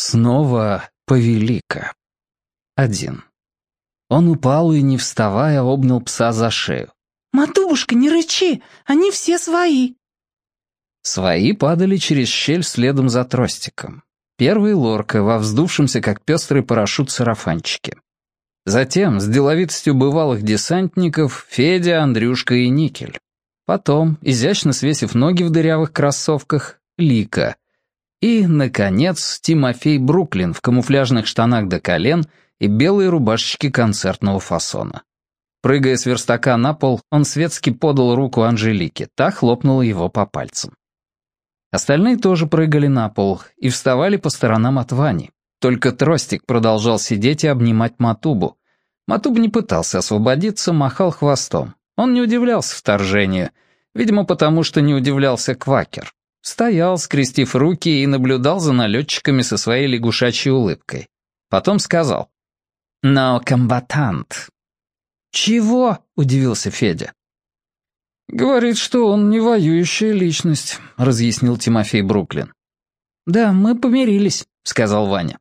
Снова повелика. Один. Он упал и, не вставая, обнял пса за шею. «Матубушка, не рычи! Они все свои!» Свои падали через щель следом за тростиком. Первый лорка во вздувшемся, как пестрый парашют, сарафанчике. Затем, с деловитостью бывалых десантников, Федя, Андрюшка и Никель. Потом, изящно свесив ноги в дырявых кроссовках, Лика — и, наконец, Тимофей Бруклин в камуфляжных штанах до колен и белой рубашечке концертного фасона. Прыгая с верстака на пол, он светски подал руку Анжелике, та хлопнула его по пальцам. Остальные тоже прыгали на пол и вставали по сторонам от Вани. Только Тростик продолжал сидеть и обнимать Матубу. Матуб не пытался освободиться, махал хвостом. Он не удивлялся вторжению, видимо, потому что не удивлялся Квакер. Стоял, скрестив руки, и наблюдал за налетчиками со своей лягушачьей улыбкой. Потом сказал. «Но комбатант». «Чего?» — удивился Федя. «Говорит, что он не воюющая личность», — разъяснил Тимофей Бруклин. «Да, мы помирились», — сказал Ваня.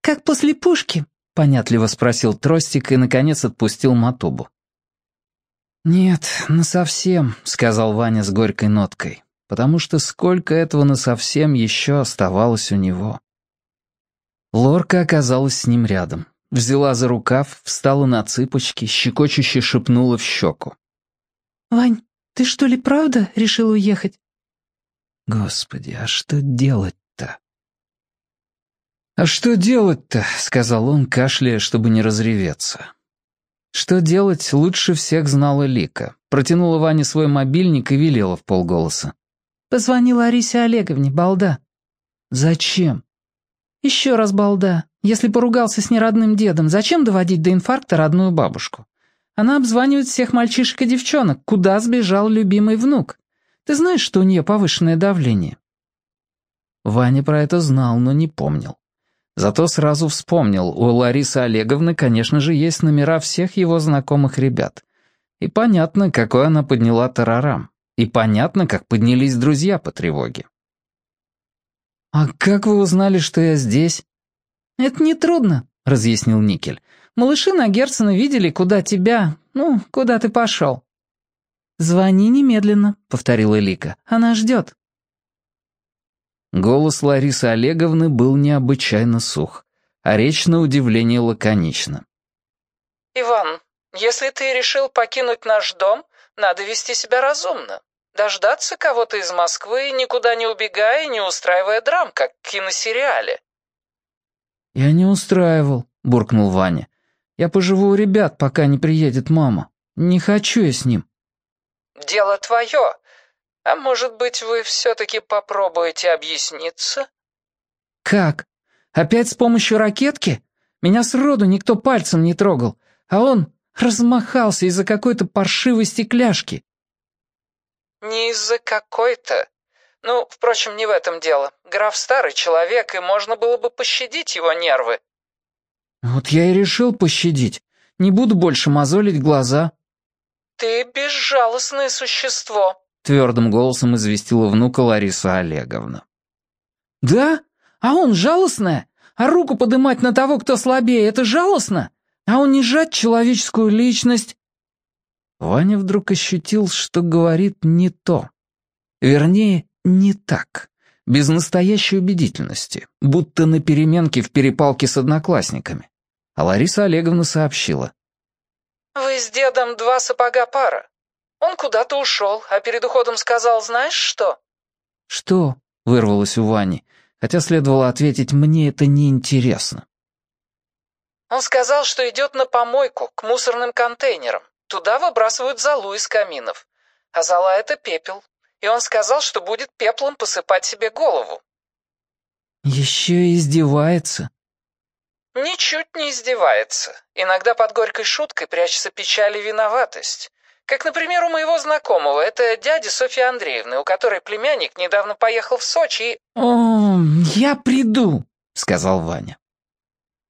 «Как после пушки?» — понятливо спросил Тростик и, наконец, отпустил Матубу. «Нет, насовсем», — сказал Ваня с горькой ноткой потому что сколько этого насовсем еще оставалось у него. Лорка оказалась с ним рядом. Взяла за рукав, встала на цыпочки, щекочуще шепнула в щеку. «Вань, ты что ли правда решил уехать?» «Господи, а что делать-то?» «А что делать-то?» — сказал он, кашляя, чтобы не разреветься. Что делать, лучше всех знала Лика. Протянула Ване свой мобильник и велела в полголоса. Позвони Ларисе Олеговне, балда». «Зачем?» «Еще раз балда. Если поругался с неродным дедом, зачем доводить до инфаркта родную бабушку? Она обзванивает всех мальчишек и девчонок, куда сбежал любимый внук. Ты знаешь, что у нее повышенное давление?» Ваня про это знал, но не помнил. Зато сразу вспомнил, у Ларисы Олеговны, конечно же, есть номера всех его знакомых ребят. И понятно, какой она подняла тарарам. И понятно, как поднялись друзья по тревоге. «А как вы узнали, что я здесь?» «Это нетрудно», — разъяснил Никель. «Малыши на Герцена видели, куда тебя... Ну, куда ты пошел». «Звони немедленно», — повторила Лика. «Она ждет». Голос Ларисы Олеговны был необычайно сух, а речь на удивление лаконична. «Иван, если ты решил покинуть наш дом, надо вести себя разумно. Дождаться кого-то из Москвы, никуда не убегая и не устраивая драм, как в киносериале». «Я не устраивал», — буркнул Ваня. «Я поживу у ребят, пока не приедет мама. Не хочу я с ним». «Дело твое. А может быть, вы все-таки попробуете объясниться?» «Как? Опять с помощью ракетки? Меня сроду никто пальцем не трогал, а он Размахался из-за какой-то паршивой стекляшки. Не из-за какой-то. Ну, впрочем, не в этом дело. Граф старый человек, и можно было бы пощадить его нервы. Вот я и решил пощадить. Не буду больше мозолить глаза. Ты безжалостное существо, твердым голосом известила внука Лариса Олеговна. Да? А он жалостная? А руку подымать на того, кто слабее, это жалостно? А унижать человеческую личность...» Ваня вдруг ощутил, что говорит не то. Вернее, не так. Без настоящей убедительности, будто на переменке в перепалке с одноклассниками. А Лариса Олеговна сообщила. «Вы с дедом два сапога пара. Он куда-то ушел, а перед уходом сказал, знаешь что?» «Что?» — вырвалось у Вани, хотя следовало ответить «мне это неинтересно». Он сказал, что идет на помойку, к мусорным контейнерам. Туда выбрасывают золу из каминов. А зола — это пепел. И он сказал, что будет пеплом посыпать себе голову. Еще и издевается. Ничуть не издевается. Иногда под горькой шуткой прячется печаль и виноватость. Как, например, у моего знакомого, это дядя Софьи Андреевны, у которой племянник недавно поехал в Сочи и... «О, я приду», — сказал Ваня.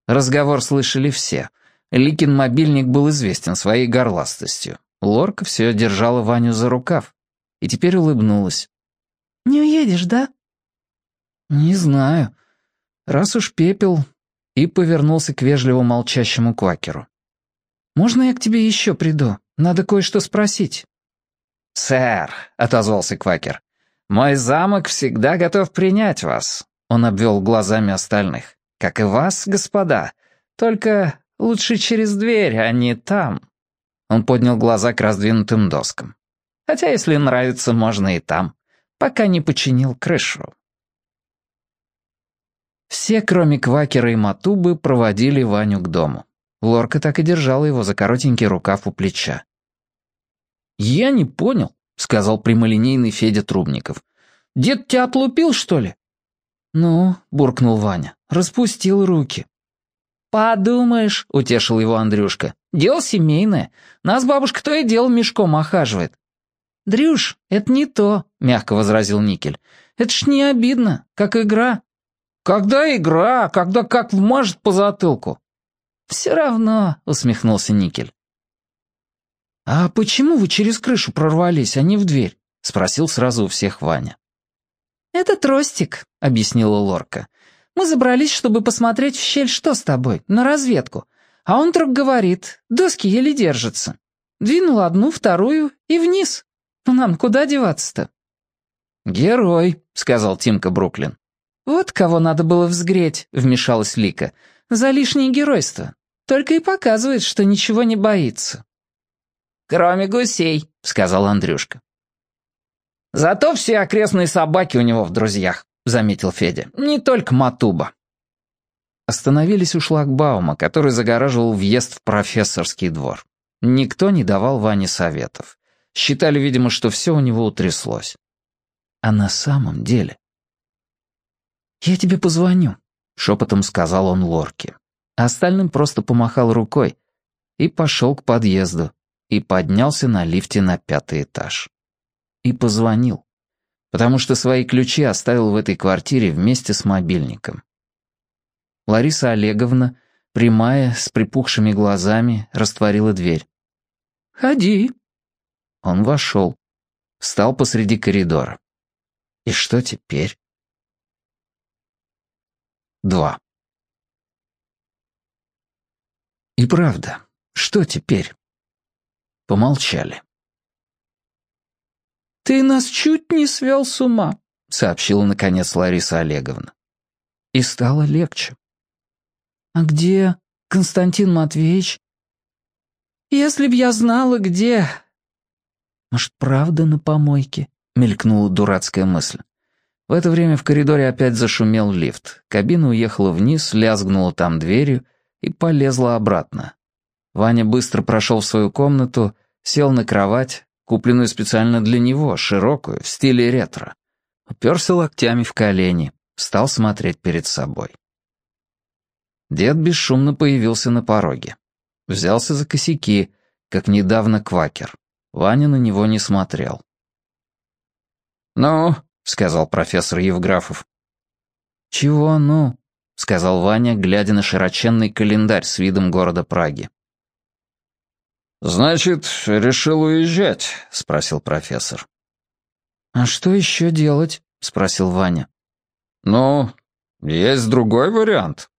Разговор слышали все. Ликин мобильник был известен своей горластостью. Лорка все держала Ваню за рукав. И теперь улыбнулась. «Не уедешь, да?» «Не знаю. Раз уж пепел, и повернулся к вежливо молчащему квакеру. «Можно я к тебе еще приду? Надо кое-что спросить». «Сэр», — отозвался квакер, — «мой замок всегда готов принять вас», — он обвел глазами остальных. «Как и вас, господа. Только лучше через дверь, а не там». Он поднял глаза к раздвинутым доскам. «Хотя, если нравится, можно и там, пока не починил крышу». Все, кроме Квакера и Матубы, проводили Ваню к дому. Лорка так и держала его за коротенький рукав у плеча. «Я не понял», — сказал прямолинейный Федя Трубников. «Дед тебя отлупил, что ли?» «Ну», — буркнул Ваня, — распустил руки. «Подумаешь», — утешил его Андрюшка, — «дело семейное. Нас бабушка то и дело мешком охаживает». «Дрюш, это не то», — мягко возразил Никель. «Это ж не обидно, как игра». «Когда игра, когда как вмажет по затылку?» «Все равно», — усмехнулся Никель. «А почему вы через крышу прорвались, а не в дверь?» — спросил сразу у всех Ваня. «Это тростик», — объяснила Лорка. «Мы забрались, чтобы посмотреть в щель, что с тобой, на разведку. А он вдруг говорит, доски еле держатся. Двинул одну, вторую и вниз. Ну нам куда деваться-то?» «Герой», — сказал Тимка Бруклин. «Вот кого надо было взгреть», — вмешалась Лика. «За лишнее геройство. Только и показывает, что ничего не боится». «Кроме гусей», — сказал Андрюшка. «Зато все окрестные собаки у него в друзьях», — заметил Федя. «Не только Матуба». Остановились у шлагбаума, который загораживал въезд в профессорский двор. Никто не давал Ване советов. Считали, видимо, что все у него утряслось. А на самом деле «Я тебе позвоню», — шепотом сказал он Лорке. А остальным просто помахал рукой и пошел к подъезду, и поднялся на лифте на пятый этаж. И позвонил, потому что свои ключи оставил в этой квартире вместе с мобильником. Лариса Олеговна, прямая, с припухшими глазами, растворила дверь. «Ходи». Он вошел, встал посреди коридора. И что теперь? 2. И правда, что теперь? Помолчали. «Ты нас чуть не свел с ума», — сообщила, наконец, Лариса Олеговна. И стало легче. «А где Константин Матвеевич?» «Если б я знала, где...» «Может, правда на помойке?» — мелькнула дурацкая мысль. В это время в коридоре опять зашумел лифт. Кабина уехала вниз, лязгнула там дверью и полезла обратно. Ваня быстро прошел в свою комнату, сел на кровать, купленную специально для него, широкую, в стиле ретро. Уперся локтями в колени, стал смотреть перед собой. Дед бесшумно появился на пороге. Взялся за косяки, как недавно квакер. Ваня на него не смотрел. «Ну, — сказал профессор Евграфов. «Чего ну?» — сказал Ваня, глядя на широченный календарь с видом города Праги. «Значит, решил уезжать?» — спросил профессор. «А что еще делать?» — спросил Ваня. «Ну, есть другой вариант».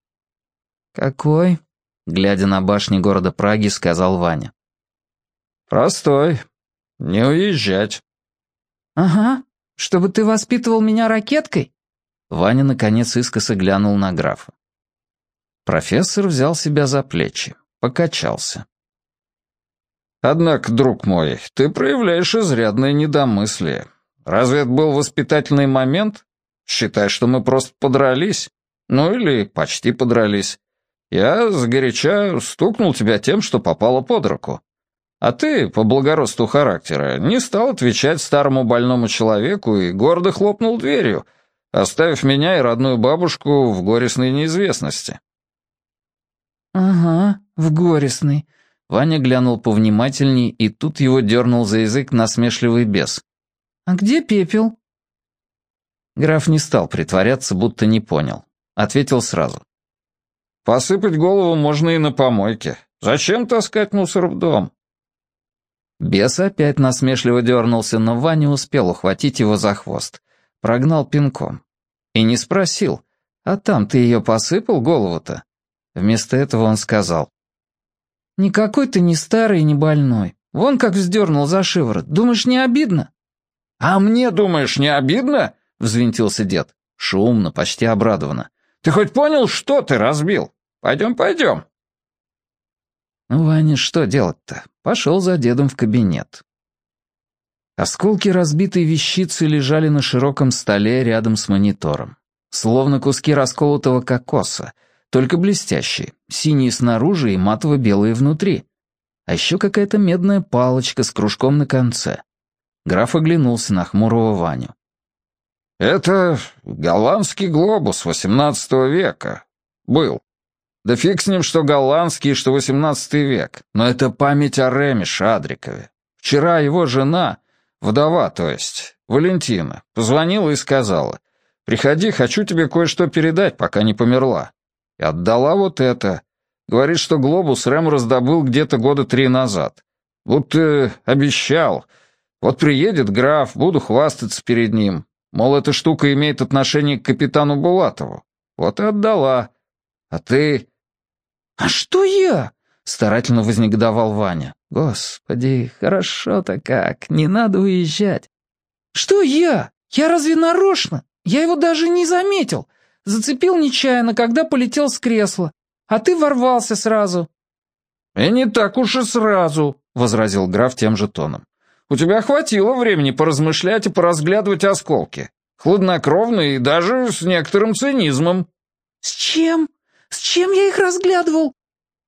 «Какой?» — глядя на башни города Праги, сказал Ваня. «Простой. Не уезжать». «Ага. Чтобы ты воспитывал меня ракеткой?» Ваня, наконец, искоса глянул на графа. Профессор взял себя за плечи, покачался. «Однако, друг мой, ты проявляешь изрядное недомыслие. Разве это был воспитательный момент? Считай, что мы просто подрались. Ну или почти подрались. Я сгоряча стукнул тебя тем, что попало под руку. А ты, по благородству характера, не стал отвечать старому больному человеку и гордо хлопнул дверью, оставив меня и родную бабушку в горестной неизвестности. «Ага, в горестной». Ваня глянул повнимательней, и тут его дернул за язык насмешливый бес. «А где пепел?» Граф не стал притворяться, будто не понял. Ответил сразу. «Посыпать голову можно и на помойке. Зачем таскать мусор в дом? Бес опять насмешливо дернулся, но Ваня успел ухватить его за хвост. Прогнал пинком. И не спросил, А там ты ее посыпал, голову-то?» Вместо этого он сказал. «Никакой ты не старый и не больной. Вон как вздернул за шиворот. Думаешь, не обидно?» «А мне, думаешь, не обидно?» — взвинтился дед. Шумно, почти обрадованно. «Ты хоть понял, что ты разбил? Пойдем, пойдем». Ну, Ваня, что делать-то? Пошел за дедом в кабинет. Осколки разбитой вещицы лежали на широком столе рядом с монитором. Словно куски расколотого кокоса, только блестящие, синие снаружи и матово-белые внутри. А еще какая-то медная палочка с кружком на конце. Граф оглянулся на хмурого Ваню. «Это голландский глобус XVIII века. Был. Да фиг с ним, что голландский, что XVIII век. Но это память о Реме Шадрикове. Вчера его жена, вдова, то есть, Валентина, позвонила и сказала, «Приходи, хочу тебе кое-что передать, пока не померла». И отдала вот это. Говорит, что глобус Рэм раздобыл где-то года три назад. Вот э, обещал. Вот приедет граф, буду хвастаться перед ним. Мол, эта штука имеет отношение к капитану Булатову. Вот и отдала. А ты... «А что я?» — старательно вознегодовал Ваня. «Господи, хорошо-то как, не надо уезжать». «Что я? Я разве нарочно? Я его даже не заметил. Зацепил нечаянно, когда полетел с кресла. А ты ворвался сразу». «И не так уж и сразу», — возразил граф тем же тоном. «У тебя хватило времени поразмышлять и поразглядывать осколки. Хладнокровно и даже с некоторым цинизмом». «С чем?» С чем я их разглядывал?»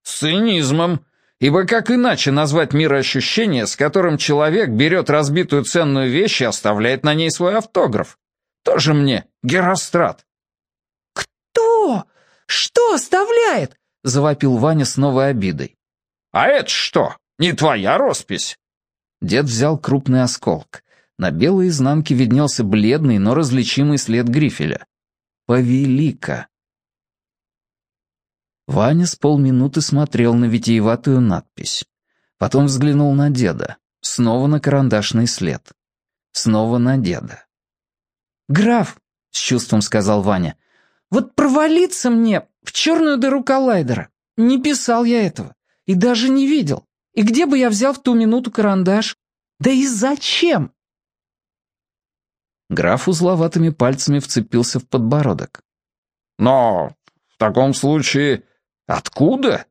«С цинизмом. Ибо как иначе назвать мироощущение, с которым человек берет разбитую ценную вещь и оставляет на ней свой автограф? Тоже мне Герострат». «Кто? Что оставляет?» — завопил Ваня с новой обидой. «А это что? Не твоя роспись?» Дед взял крупный осколок. На белой изнанке виднелся бледный, но различимый след грифеля. «Повелика». Ваня с полминуты смотрел на витиеватую надпись. Потом взглянул на деда. Снова на карандашный след. Снова на деда. «Граф», — с чувством сказал Ваня, — «вот провалиться мне в черную дыру коллайдера. Не писал я этого. И даже не видел. И где бы я взял в ту минуту карандаш? Да и зачем?» Граф узловатыми пальцами вцепился в подбородок. «Но в таком случае «Откуда?»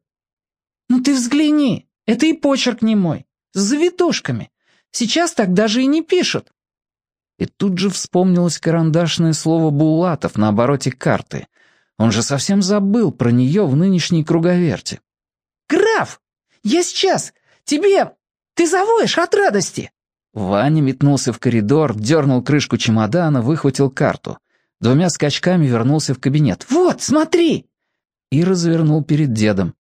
«Ну ты взгляни, это и почерк не мой, с завитушками. Сейчас так даже и не пишут». И тут же вспомнилось карандашное слово «Булатов» на обороте карты. Он же совсем забыл про нее в нынешней круговерте. «Граф, я сейчас! Тебе... Ты завоешь от радости!» Ваня метнулся в коридор, дернул крышку чемодана, выхватил карту. Двумя скачками вернулся в кабинет. «Вот, смотри!» и развернул перед дедом.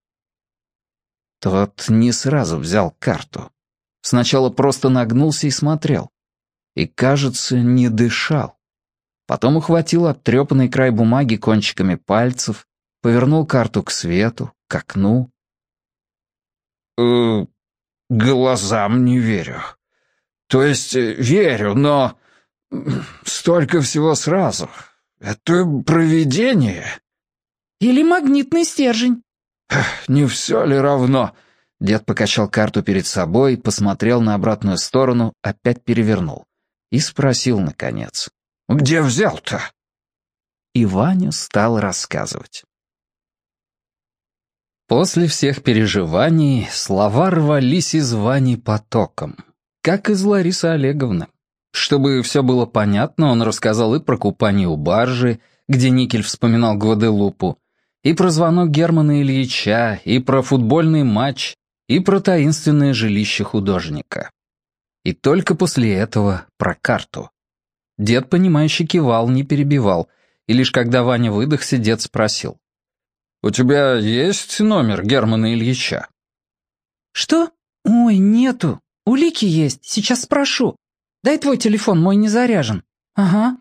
Тот не сразу взял карту. Сначала просто нагнулся и смотрел. И, кажется, не дышал. Потом ухватил обтрепанный край бумаги кончиками пальцев, повернул карту к свету, к окну. «Э, «Глазам не верю. То есть э, верю, но столько всего сразу. Это провидение». Или магнитный стержень». «Не все ли равно?» Дед покачал карту перед собой, посмотрел на обратную сторону, опять перевернул. И спросил, наконец. «Где взял-то?» И Ваня стал рассказывать. После всех переживаний слова рвались из Вани потоком, как из Ларисы Олеговны. Чтобы все было понятно, он рассказал и про купание у баржи, где Никель вспоминал Гваделупу, и про звонок Германа Ильича, и про футбольный матч, и про таинственное жилище художника. И только после этого про карту. Дед, понимающе кивал, не перебивал, и лишь когда Ваня выдохся, дед спросил. «У тебя есть номер Германа Ильича?» «Что? Ой, нету. Улики есть, сейчас спрошу. Дай твой телефон, мой не заряжен». «Ага.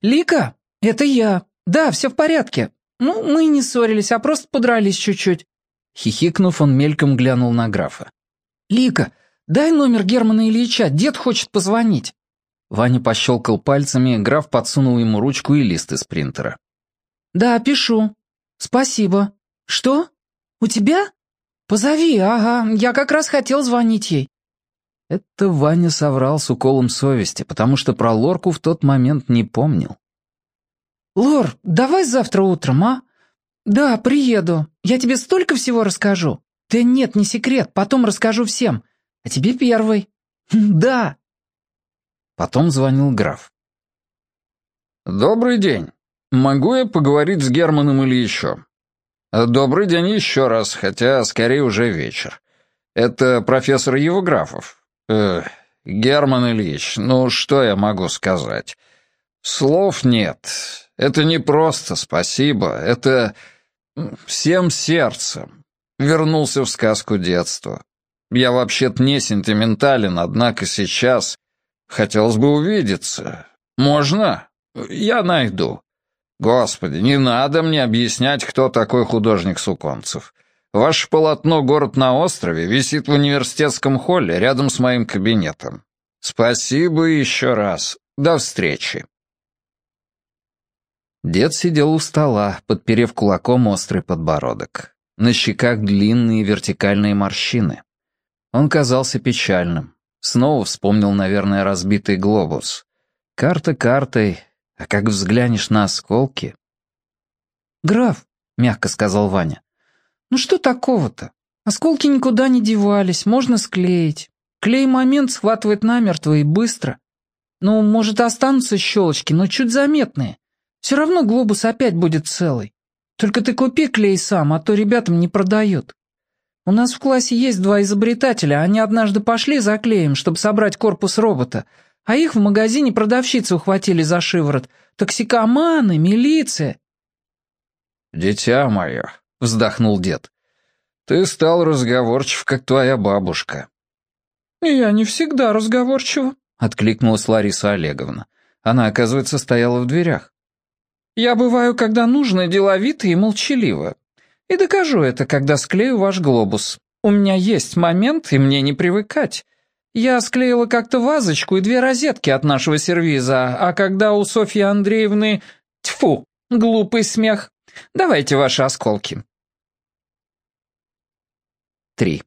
Лика, это я. Да, все в порядке. «Ну, мы не ссорились, а просто подрались чуть-чуть». Хихикнув, он мельком глянул на графа. «Лика, дай номер Германа Ильича, дед хочет позвонить». Ваня пощелкал пальцами, граф подсунул ему ручку и лист из принтера. «Да, пишу. Спасибо. Что? У тебя? Позови, ага, я как раз хотел звонить ей». Это Ваня соврал с уколом совести, потому что про Лорку в тот момент не помнил. «Лор, давай завтра утром, а? Да, приеду. Я тебе столько всего расскажу. Да нет, не секрет, потом расскажу всем. А тебе первый. Да». Потом звонил граф. «Добрый день. Могу я поговорить с Германом или еще?» «Добрый день еще раз, хотя скорее уже вечер. Это профессор Евграфов. Э, Герман Ильич, ну что я могу сказать? Слов нет. Это не просто спасибо, это всем сердцем. Вернулся в сказку детства. Я вообще-то не сентиментален, однако сейчас хотелось бы увидеться. Можно?» Я найду. Господи, не надо мне объяснять, кто такой художник Суконцев. Ваше полотно «Город на острове» висит в университетском холле рядом с моим кабинетом. Спасибо еще раз. До встречи. Дед сидел у стола, подперев кулаком острый подбородок. На щеках длинные вертикальные морщины. Он казался печальным. Снова вспомнил, наверное, разбитый глобус. Карта картой, а как взглянешь на осколки... «Граф», — мягко сказал Ваня, — «ну что такого-то? Осколки никуда не девались, можно склеить. Клей момент схватывает намертво и быстро. Ну, может, останутся щелочки, но чуть заметные. Все равно глобус опять будет целый. Только ты купи клей сам, а то ребятам не продают. У нас в классе есть два изобретателя, они однажды пошли за клеем, чтобы собрать корпус робота, а их в магазине продавщицы ухватили за шиворот. Токсикоманы, милиция. «Дитя мое», — вздохнул дед, — «ты стал разговорчив, как твоя бабушка». «Я не всегда разговорчива», — откликнулась Лариса Олеговна. Она, оказывается, стояла в дверях. «Я бываю, когда нужно, деловито и молчаливо. И докажу это, когда склею ваш глобус. У меня есть момент, и мне не привыкать. Я склеила как-то вазочку и две розетки от нашего сервиза, а когда у Софьи Андреевны... Тьфу, глупый смех. Давайте ваши осколки. Три.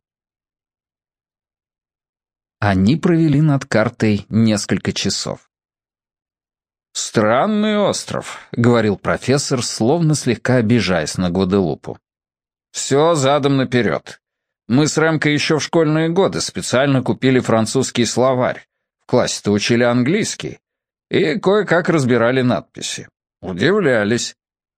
Они провели над картой несколько часов. «Странный остров», — говорил профессор, словно слегка обижаясь на Гваделупу. «Все задом наперед. Мы с Рэмкой еще в школьные годы специально купили французский словарь. В классе-то учили английский. И кое-как разбирали надписи. Удивлялись.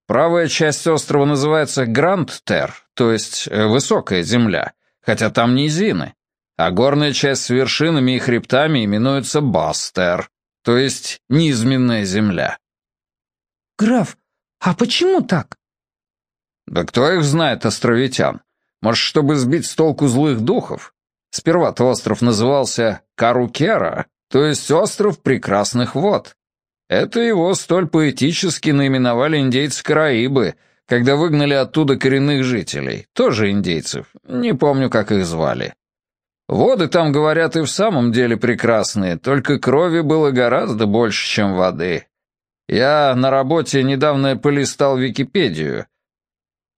Правая часть острова называется Гранд-Тер, то есть э, высокая земля, хотя там низины. А горная часть с вершинами и хребтами именуется Бастер, то есть низменная земля. «Граф, а почему так?» «Да кто их знает, островитян? Может, чтобы сбить с толку злых духов? Сперва-то остров назывался Карукера, то есть остров прекрасных вод. Это его столь поэтически наименовали индейцы Караибы, когда выгнали оттуда коренных жителей, тоже индейцев, не помню, как их звали. Воды там, говорят, и в самом деле прекрасные, только крови было гораздо больше, чем воды. Я на работе недавно полистал Википедию,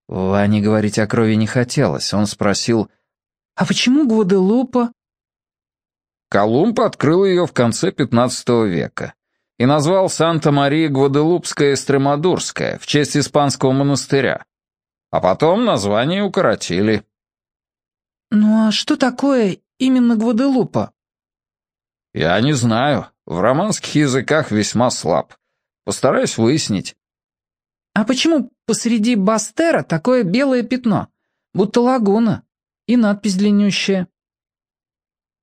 Ване говорить о крови не хотелось. Он спросил, «А почему Гваделупа?» Колумб открыл ее в конце XV века и назвал Санта-Мария Гваделупская Эстремадурская в честь испанского монастыря. А потом название укоротили. «Ну а что такое именно Гваделупа?» «Я не знаю. В романских языках весьма слаб. Постараюсь выяснить». «А почему посреди Бастера такое белое пятно? Будто лагуна. И надпись длиннющая».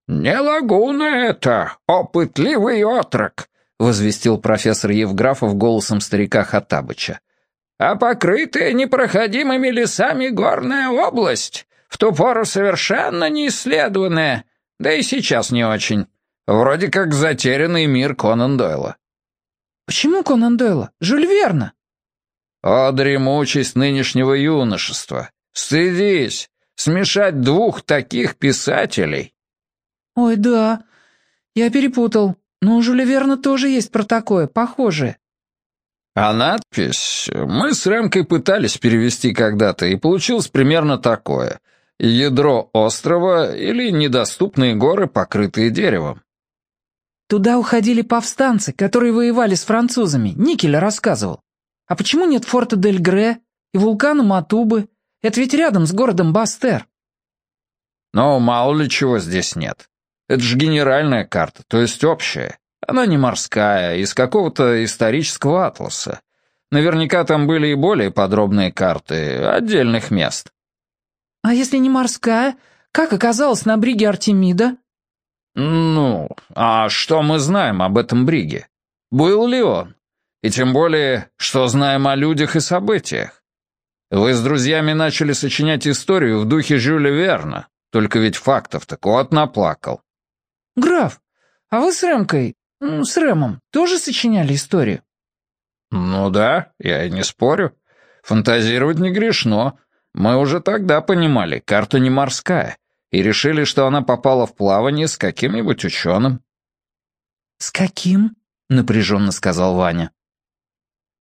«Не лагуна это, опытливый отрок», — возвестил профессор Евграфов голосом старика Хаттабыча. «А покрытая непроходимыми лесами горная область, в ту пору совершенно неисследованная, да и сейчас не очень. Вроде как затерянный мир Конан Дойла». «Почему Конан Дойла? Жюль Верна?» О, дремучесть нынешнего юношества! Стыдись! Смешать двух таких писателей!» «Ой, да, я перепутал. Но у Жюля Верна тоже есть про такое, похожее». А надпись мы с Рэмкой пытались перевести когда-то, и получилось примерно такое. Ядро острова или недоступные горы, покрытые деревом. Туда уходили повстанцы, которые воевали с французами. Никеля рассказывал. А почему нет форта Дель Гре и вулкана Матубы? Это ведь рядом с городом Бастер. Но мало ли чего здесь нет. Это же генеральная карта, то есть общая. Она не морская, из какого-то исторического атласа. Наверняка там были и более подробные карты отдельных мест. А если не морская, как оказалось на бриге Артемида? Ну, а что мы знаем об этом бриге? Был ли он? И тем более, что знаем о людях и событиях? Вы с друзьями начали сочинять историю в духе Жюля Верна, только ведь фактов-то кот наплакал. Граф, а вы с Рэмкой, с Рэмом, тоже сочиняли историю? Ну да, я и не спорю. Фантазировать не грешно. Мы уже тогда понимали, карта не морская, и решили, что она попала в плавание с каким-нибудь ученым. «С каким?» — напряженно сказал Ваня.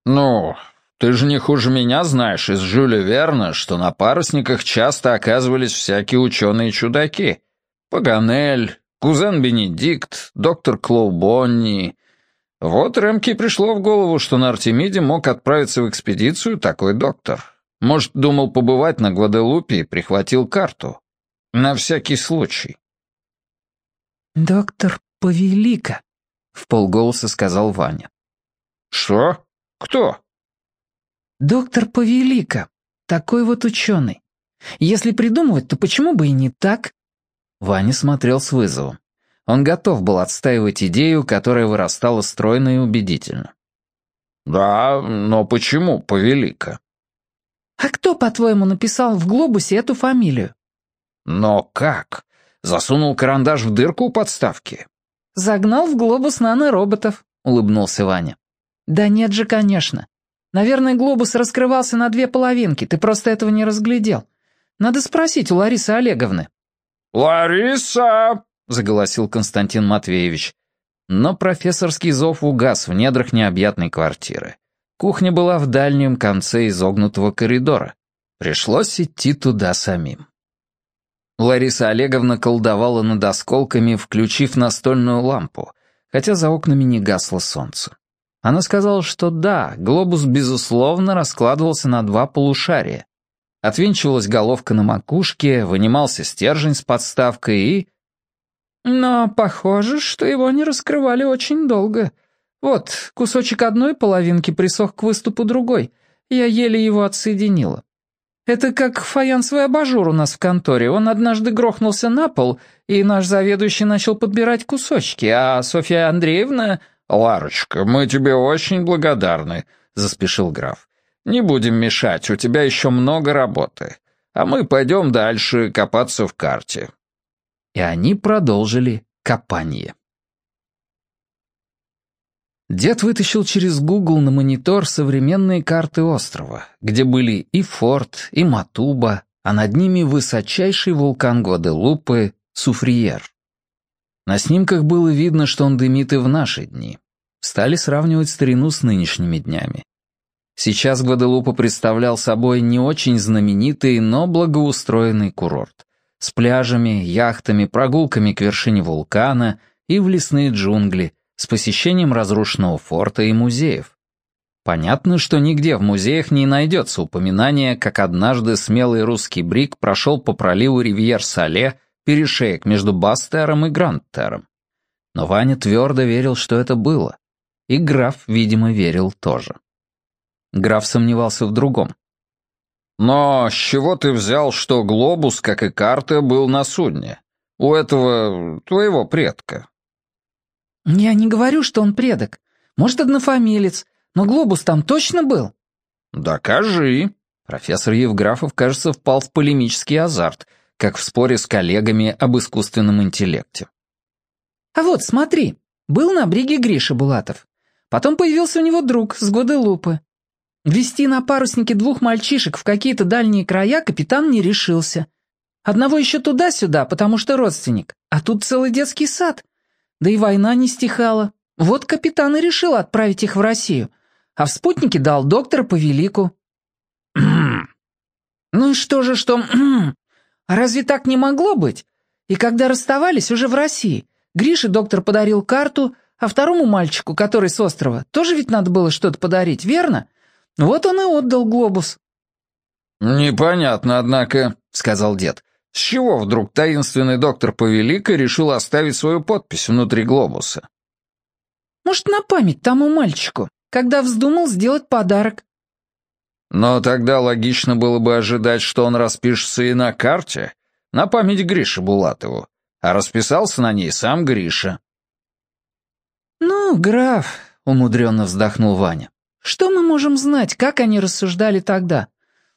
«Ну, ты же не хуже меня знаешь из Жюля Верна, что на парусниках часто оказывались всякие ученые-чудаки. Паганель, кузен Бенедикт, доктор Клоу Бонни. Вот Ремке пришло в голову, что на Артемиде мог отправиться в экспедицию такой доктор. Может, думал побывать на Гваделупе и прихватил карту. На всякий случай. «Доктор Повелика», — в полголоса сказал Ваня. «Что? Кто?» «Доктор Повелика. Такой вот ученый. Если придумывать, то почему бы и не так?» Ваня смотрел с вызовом. Он готов был отстаивать идею, которая вырастала стройно и убедительно. «Да, но почему Повелика?» «А кто, по-твоему, написал в глобусе эту фамилию?» «Но как? Засунул карандаш в дырку у подставки?» «Загнал в глобус нанороботов», — улыбнулся Ваня. «Да нет же, конечно. Наверное, глобус раскрывался на две половинки, ты просто этого не разглядел. Надо спросить у Ларисы Олеговны». «Лариса!» — заголосил Константин Матвеевич. Но профессорский зов угас в недрах необъятной квартиры. Кухня была в дальнем конце изогнутого коридора. Пришлось идти туда самим. Лариса Олеговна колдовала над осколками, включив настольную лампу, хотя за окнами не гасло солнце. Она сказала, что да, глобус, безусловно, раскладывался на два полушария. Отвинчивалась головка на макушке, вынимался стержень с подставкой и... Но похоже, что его не раскрывали очень долго, вот, кусочек одной половинки присох к выступу другой. Я еле его отсоединила. Это как фаянсовый абажур у нас в конторе. Он однажды грохнулся на пол, и наш заведующий начал подбирать кусочки, а Софья Андреевна... «Ларочка, мы тебе очень благодарны», — заспешил граф. «Не будем мешать, у тебя еще много работы. А мы пойдем дальше копаться в карте». И они продолжили копание. Дед вытащил через Google на монитор современные карты острова, где были и Форт, и Матуба, а над ними высочайший вулкан Гваделупы Суфриер. На снимках было видно, что он дымит и в наши дни. Стали сравнивать старину с нынешними днями. Сейчас Гваделупа представлял собой не очень знаменитый, но благоустроенный курорт. С пляжами, яхтами, прогулками к вершине вулкана и в лесные джунгли – с посещением разрушенного форта и музеев. Понятно, что нигде в музеях не найдется упоминания, как однажды смелый русский брик прошел по проливу Ривьер-Сале, перешеек между Бастером и Грандтером. Но Ваня твердо верил, что это было. И граф, видимо, верил тоже. Граф сомневался в другом. «Но с чего ты взял, что глобус, как и карта, был на судне? У этого твоего предка?» «Я не говорю, что он предок. Может, однофамилец. Но глобус там точно был?» «Докажи». Профессор Евграфов, кажется, впал в полемический азарт, как в споре с коллегами об искусственном интеллекте. «А вот, смотри, был на бриге Гриша Булатов. Потом появился у него друг с Гваделупы. Вести на паруснике двух мальчишек в какие-то дальние края капитан не решился. Одного еще туда-сюда, потому что родственник, а тут целый детский сад. Да и война не стихала. Вот капитан и решил отправить их в Россию. а в спутнике дал доктора по велику». «Ну и что же, что... Разве так не могло быть? И когда расставались уже в России, Грише доктор подарил карту, а второму мальчику, который с острова, тоже ведь надо было что-то подарить, верно? Вот он и отдал глобус». «Непонятно, однако», — сказал дед. «С чего вдруг таинственный доктор Повелика решил оставить свою подпись внутри глобуса?» «Может, на память тому мальчику, когда вздумал сделать подарок». «Но тогда логично было бы ожидать, что он распишется и на карте, на память Грише Булатову, а расписался на ней сам Гриша». «Ну, граф», — умудренно вздохнул Ваня, — «что мы можем знать, как они рассуждали тогда?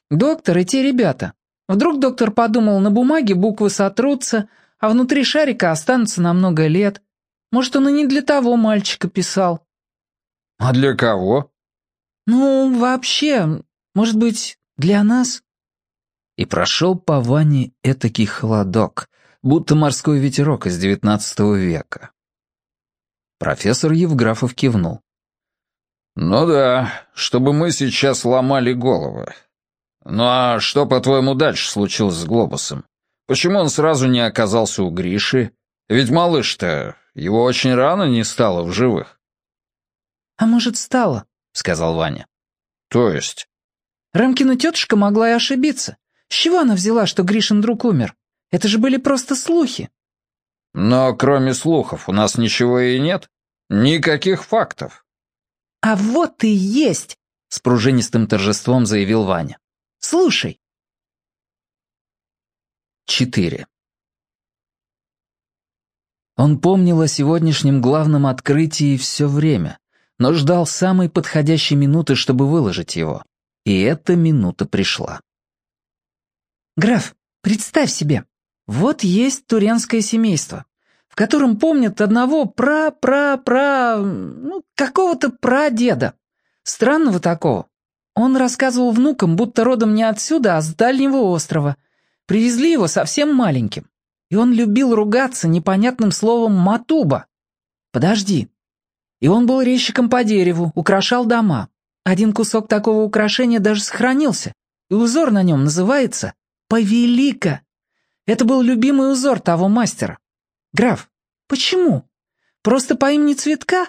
Доктор и те ребята. Вдруг доктор подумал, на бумаге буквы сотрутся, а внутри шарика останутся на много лет. Может, он и не для того мальчика писал. А для кого? Ну, вообще, может быть, для нас? И прошел по Ване этакий холодок, будто морской ветерок из девятнадцатого века. Профессор Евграфов кивнул. «Ну да, чтобы мы сейчас ломали головы. «Ну а что, по-твоему, дальше случилось с глобусом? Почему он сразу не оказался у Гриши? Ведь малыш-то, его очень рано не стало в живых». «А может, стало?» — сказал Ваня. «То есть?» Рамкина тетушка могла и ошибиться. С чего она взяла, что Гришин друг умер? Это же были просто слухи. Но кроме слухов у нас ничего и нет. Никаких фактов. А вот и есть, с пружинистым торжеством заявил Ваня. Слушай». 4. Он помнил о сегодняшнем главном открытии все время, но ждал самой подходящей минуты, чтобы выложить его. И эта минута пришла. «Граф, представь себе, вот есть туренское семейство, в котором помнят одного пра-пра-пра... ну, какого-то прадеда. Странного такого. Он рассказывал внукам, будто родом не отсюда, а с дальнего острова. Привезли его совсем маленьким. И он любил ругаться непонятным словом «матуба». Подожди. И он был резчиком по дереву, украшал дома. Один кусок такого украшения даже сохранился, и узор на нем называется «Повелика». Это был любимый узор того мастера. Граф, почему? Просто по имени Цветка?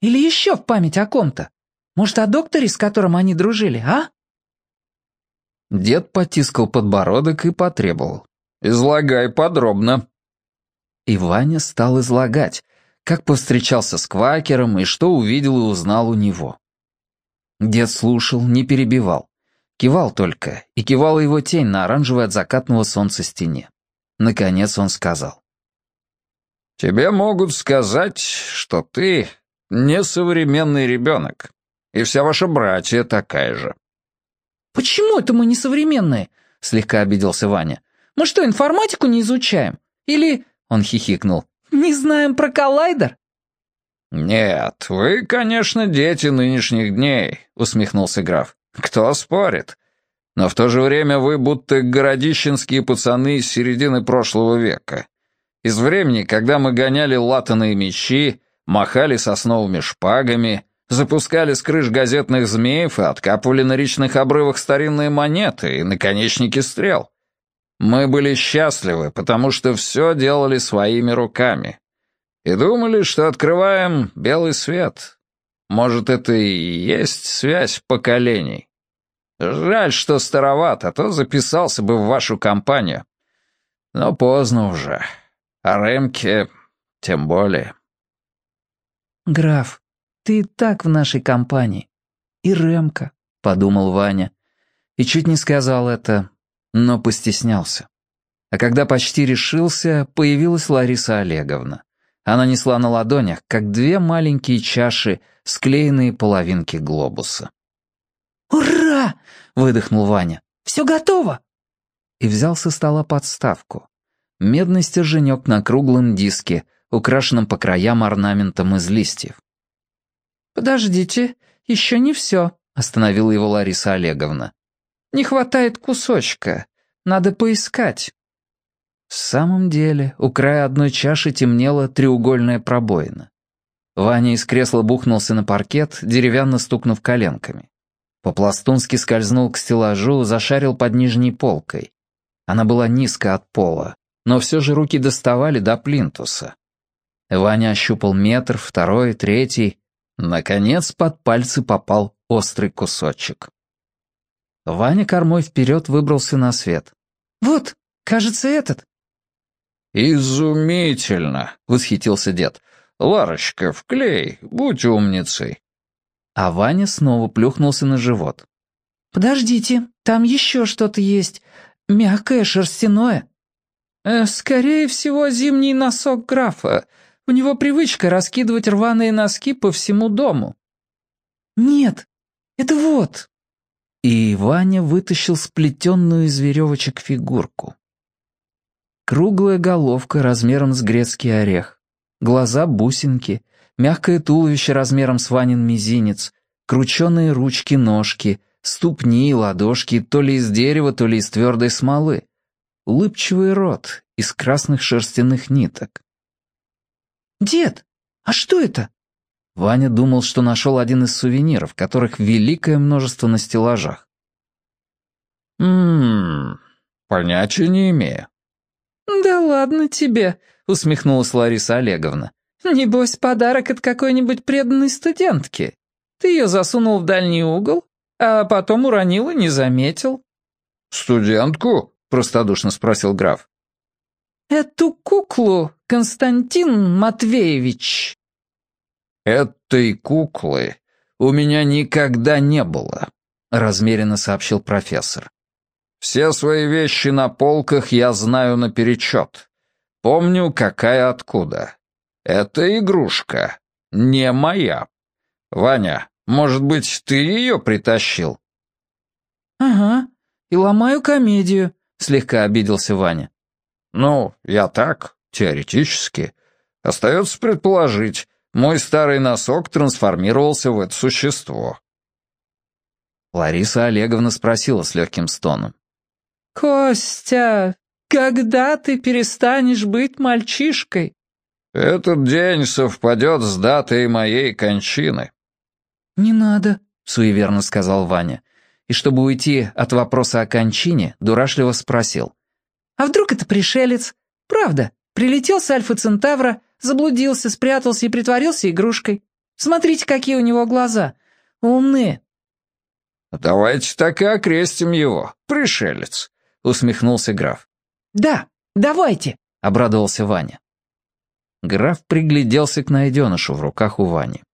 Или еще в память о ком-то? Может, о докторе, с которым они дружили, а?» Дед потискал подбородок и потребовал. «Излагай подробно». И Ваня стал излагать, как повстречался с Квакером и что увидел и узнал у него. Дед слушал, не перебивал. Кивал только, и кивала его тень на оранжевой от закатного солнца стене. Наконец он сказал. «Тебе могут сказать, что ты несовременный ребенок и вся ваша братья такая же». «Почему это мы несовременные?» — слегка обиделся Ваня. «Мы что, информатику не изучаем? Или...» — он хихикнул. «Не знаем про коллайдер?» «Нет, вы, конечно, дети нынешних дней», — усмехнулся граф. «Кто спорит? Но в то же время вы будто городищенские пацаны из середины прошлого века. Из времени, когда мы гоняли латаные мечи, махали сосновыми шпагами, запускали с крыш газетных змеев и откапывали на речных обрывах старинные монеты и наконечники стрел. Мы были счастливы, потому что все делали своими руками. И думали, что открываем белый свет. Может, это и есть связь поколений. Жаль, что староват, а то записался бы в вашу компанию. Но поздно уже. А Ремке тем более. «Граф, ты и так в нашей компании. И Ремка», — подумал Ваня. И чуть не сказал это, но постеснялся. А когда почти решился, появилась Лариса Олеговна. Она несла на ладонях, как две маленькие чаши, склеенные половинки глобуса. «Ура!» — выдохнул Ваня. «Все готово!» И взял со стола подставку. Медный стерженек на круглом диске, украшенном по краям орнаментом из листьев. «Подождите, еще не все», — остановила его Лариса Олеговна. «Не хватает кусочка. Надо поискать». В самом деле, у края одной чаши темнела треугольная пробоина. Ваня из кресла бухнулся на паркет, деревянно стукнув коленками. По-пластунски скользнул к стеллажу, зашарил под нижней полкой. Она была низко от пола, но все же руки доставали до плинтуса. Ваня ощупал метр, второй, третий. Наконец под пальцы попал острый кусочек. Ваня кормой вперед выбрался на свет. «Вот, кажется, этот». «Изумительно!» — восхитился дед. «Ларочка, вклей, будь умницей». А Ваня снова плюхнулся на живот. «Подождите, там еще что-то есть. Мягкое, шерстяное». Э, «Скорее всего, зимний носок графа. У него привычка раскидывать рваные носки по всему дому». «Нет, это вот». И Ваня вытащил сплетенную из веревочек фигурку. Круглая головка размером с грецкий орех, глаза бусинки, мягкое туловище размером с Ванин мизинец, крученые ручки-ножки, ступни и ладошки то ли из дерева, то ли из твердой смолы, улыбчивый рот из красных шерстяных ниток. «Дед, а что это?» Ваня думал, что нашел один из сувениров, которых великое множество на стеллажах. «Ммм, понятия не имею». «Да ладно тебе», — усмехнулась Лариса Олеговна. «Небось, подарок от какой-нибудь преданной студентки. Ты ее засунул в дальний угол, а потом уронил и не заметил». «Студентку?» — простодушно спросил граф. «Эту куклу, Константин Матвеевич». «Этой куклы у меня никогда не было», — размеренно сообщил профессор. «Все свои вещи на полках я знаю наперечет. Помню, какая откуда. Это игрушка, не моя. Ваня, может быть, ты ее притащил?» «Ага, и ломаю комедию», — слегка обиделся Ваня. «Ну, я так, теоретически. Остается предположить, мой старый носок трансформировался в это существо». Лариса Олеговна спросила с легким стоном. «Костя, когда ты перестанешь быть мальчишкой?» «Этот день совпадет с датой моей кончины». «Не надо», — суеверно сказал Ваня. И чтобы уйти от вопроса о кончине, дурашливо спросил. «А вдруг это пришелец? Правда, прилетел с Альфа Центавра, заблудился, спрятался и притворился игрушкой. Смотрите, какие у него глаза. Умные». «Давайте так и окрестим его, пришелец», — усмехнулся граф. «Да, давайте», — обрадовался Ваня. Граф пригляделся к найденышу в руках у Вани.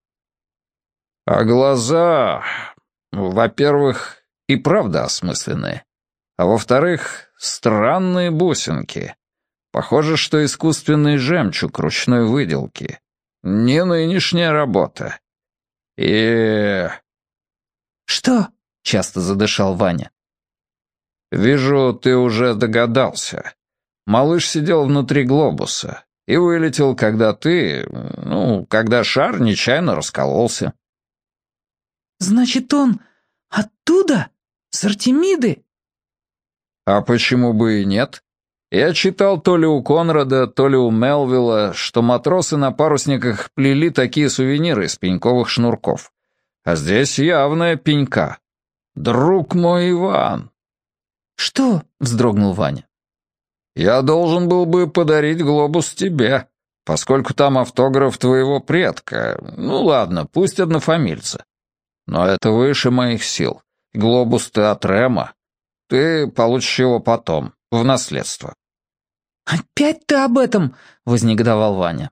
«А глаза, во-первых, и правда осмысленные, а во-вторых, странные бусинки. Похоже, что искусственный жемчуг ручной выделки. Не нынешняя работа. И...» «Что?» — часто задышал Ваня. «Вижу, ты уже догадался. Малыш сидел внутри глобуса и вылетел, когда ты... Ну, когда шар нечаянно раскололся». «Значит, он оттуда? С Артемиды?» «А почему бы и нет? Я читал то ли у Конрада, то ли у Мелвилла, что матросы на парусниках плели такие сувениры из пеньковых шнурков. А здесь явная пенька. Друг мой Иван!» «Что?» — вздрогнул Ваня. «Я должен был бы подарить глобус тебе, поскольку там автограф твоего предка. Ну ладно, пусть однофамильца. Но это выше моих сил. Глобус ты от Рема. Ты получишь его потом, в наследство». «Опять ты об этом?» — вознегодовал Ваня.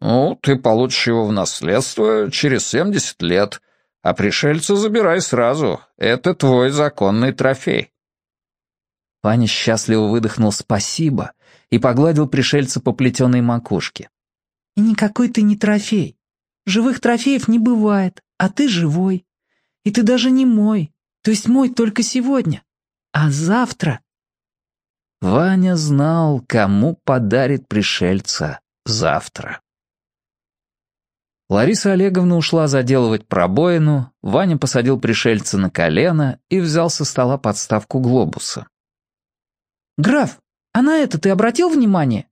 «Ну, ты получишь его в наследство через семьдесят лет, а пришельца забирай сразу. Это твой законный трофей». Ваня счастливо выдохнул «спасибо» и погладил пришельца по плетеной макушке. «И никакой ты не трофей. Живых трофеев не бывает, а ты живой. И ты даже не мой, то есть мой только сегодня. А завтра...» Ваня знал, кому подарит пришельца завтра. Лариса Олеговна ушла заделывать пробоину, Ваня посадил пришельца на колено и взял со стола подставку глобуса. «Граф, а на это ты обратил внимание?»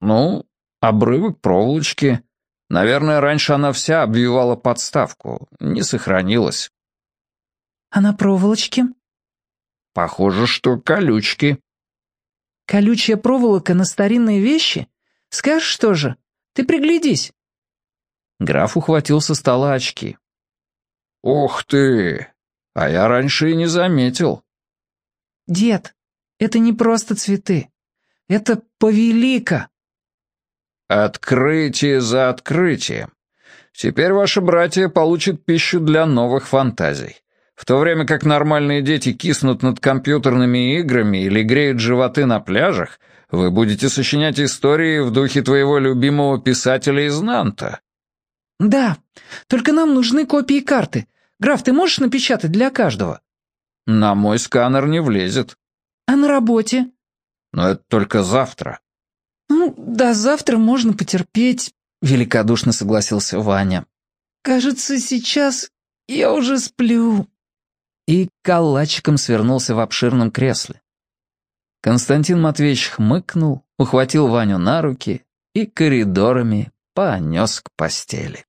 «Ну, обрывок проволочки. Наверное, раньше она вся обвивала подставку. Не сохранилась. А на проволочке? Похоже, что колючки. Колючая проволока на старинные вещи? Скажешь тоже? Ты приглядись. Граф ухватил со стола очки. «Ух ты! А я раньше и не заметил». «Дед, это не просто цветы. Это повелика». «Открытие за открытием. Теперь ваши братья получат пищу для новых фантазий. В то время как нормальные дети киснут над компьютерными играми или греют животы на пляжах, вы будете сочинять истории в духе твоего любимого писателя из Нанта». «Да, только нам нужны копии карты. Граф, ты можешь напечатать для каждого?» «На мой сканер не влезет». «А на работе?» «Но это только завтра». «Ну, до завтра можно потерпеть», — великодушно согласился Ваня. «Кажется, сейчас я уже сплю» и калачиком свернулся в обширном кресле. Константин Матвеевич хмыкнул, ухватил Ваню на руки и коридорами понес к постели.